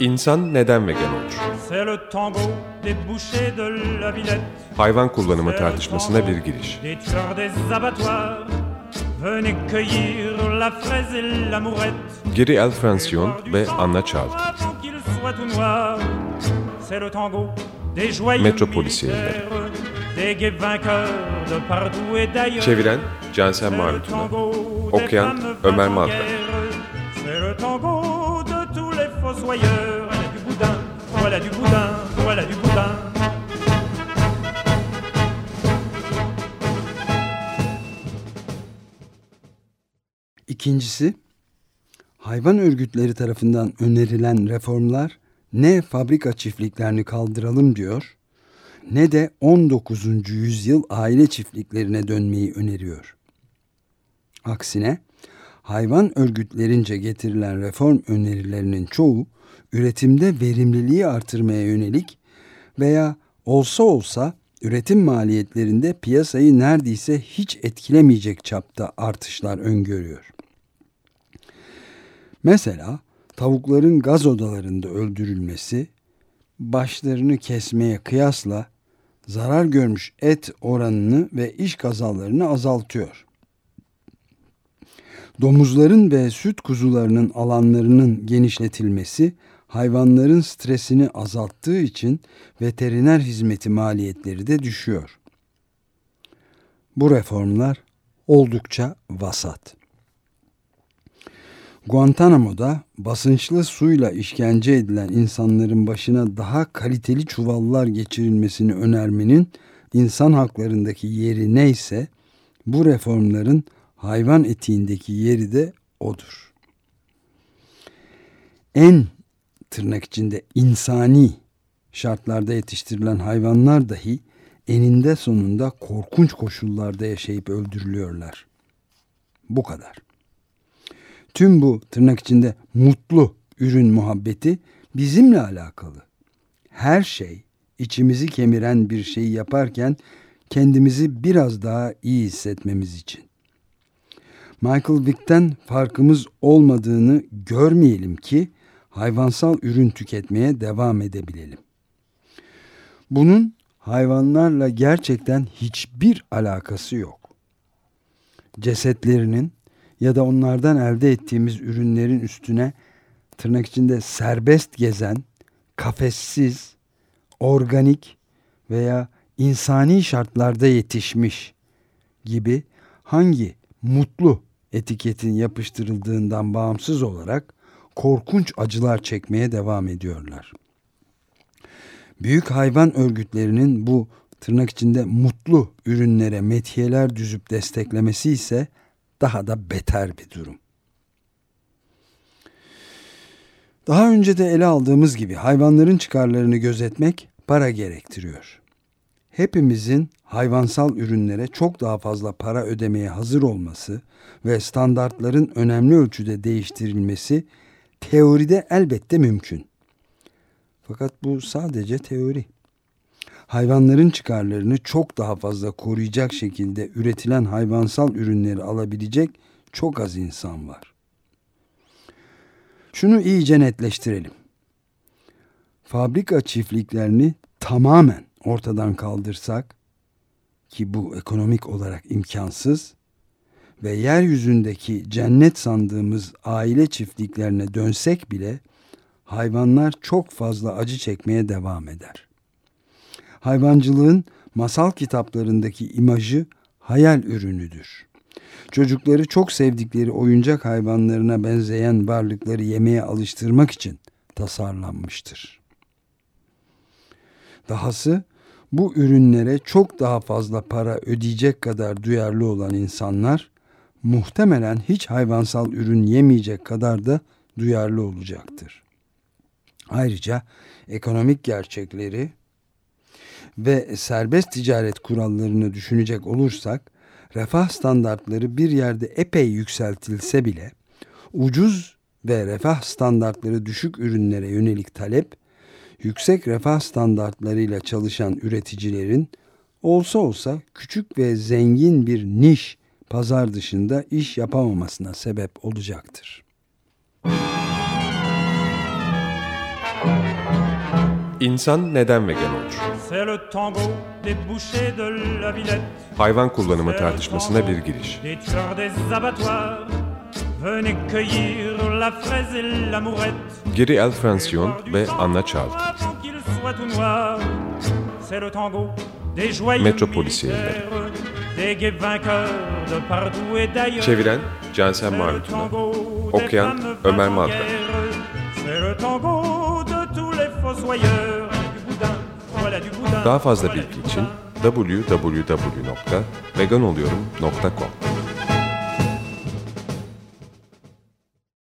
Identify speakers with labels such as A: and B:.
A: İnsan neden vegan olur? Hayvan kullanımı tartışmasına bir giriş. Geri El Francione ve Anna
B: partout et d'ailleurs.
A: Çeviren Cansel Marutuna. Okuyan Ömer
B: en fossoyeurs. Voilà du boudin, voilà du boudin, voilà du boudin.
C: İkincisi, hayvan örgütleri tarafından önerilen reformlar ne fabrika çiftliklerini kaldıralım diyor, ne de 19. yüzyıl aile çiftliklerine dönmeyi öneriyor. Aksine hayvan örgütlerince getirilen reform önerilerinin çoğu üretimde verimliliği artırmaya yönelik veya olsa olsa üretim maliyetlerinde piyasayı neredeyse hiç etkilemeyecek çapta artışlar öngörüyor. Mesela tavukların gaz odalarında öldürülmesi başlarını kesmeye kıyasla zarar görmüş et oranını ve iş kazalarını azaltıyor. Domuzların ve süt kuzularının alanlarının genişletilmesi hayvanların stresini azalttığı için veteriner hizmeti maliyetleri de düşüyor. Bu reformlar oldukça vasat. Guantanamo'da basınçlı suyla işkence edilen insanların başına daha kaliteli çuvallar geçirilmesini önermenin insan haklarındaki yeri neyse bu reformların hayvan etiğindeki yeri de odur. En tırnak içinde insani şartlarda yetiştirilen hayvanlar dahi eninde sonunda korkunç koşullarda yaşayıp öldürülüyorlar. Bu kadar. Tüm bu tırnak içinde mutlu ürün muhabbeti bizimle alakalı. Her şey içimizi kemiren bir şeyi yaparken kendimizi biraz daha iyi hissetmemiz için. Michael Vick'ten farkımız olmadığını görmeyelim ki hayvansal ürün tüketmeye devam edebilelim. Bunun hayvanlarla gerçekten hiçbir alakası yok. Cesetlerinin ya da onlardan elde ettiğimiz ürünlerin üstüne tırnak içinde serbest gezen, kafessiz, organik veya insani şartlarda yetişmiş gibi hangi mutlu etiketin yapıştırıldığından bağımsız olarak korkunç acılar çekmeye devam ediyorlar. Büyük hayvan örgütlerinin bu tırnak içinde mutlu ürünlere metiyeler düzüp desteklemesi ise daha da beter bir durum. Daha önce de ele aldığımız gibi hayvanların çıkarlarını gözetmek para gerektiriyor. Hepimizin hayvansal ürünlere çok daha fazla para ödemeye hazır olması ve standartların önemli ölçüde değiştirilmesi teoride elbette mümkün. Fakat bu sadece teori. Hayvanların çıkarlarını çok daha fazla koruyacak şekilde üretilen hayvansal ürünleri alabilecek çok az insan var. Şunu iyice netleştirelim. Fabrika çiftliklerini tamamen ortadan kaldırsak ki bu ekonomik olarak imkansız ve yeryüzündeki cennet sandığımız aile çiftliklerine dönsek bile hayvanlar çok fazla acı çekmeye devam eder. Hayvancılığın masal kitaplarındaki imajı hayal ürünüdür. Çocukları çok sevdikleri oyuncak hayvanlarına benzeyen varlıkları yemeye alıştırmak için tasarlanmıştır. Dahası bu ürünlere çok daha fazla para ödeyecek kadar duyarlı olan insanlar muhtemelen hiç hayvansal ürün yemeyecek kadar da duyarlı olacaktır. Ayrıca ekonomik gerçekleri ve serbest ticaret kurallarını düşünecek olursak refah standartları bir yerde epey yükseltilse bile ucuz ve refah standartları düşük ürünlere yönelik talep yüksek refah standartlarıyla çalışan üreticilerin olsa olsa küçük ve zengin bir niş pazar dışında iş yapamamasına sebep olacaktır.
A: İnsan neden vegan olur? Hayvan kullanımı tartışmasına bir giriş. Geri El Fransion ve Anna
B: Çaldı. Metropolis yayınları.
A: Çeviren Cansel Marutuna. Okuyan Ömer Madra. Daha fazla bilgi için www.veganoluyorum.com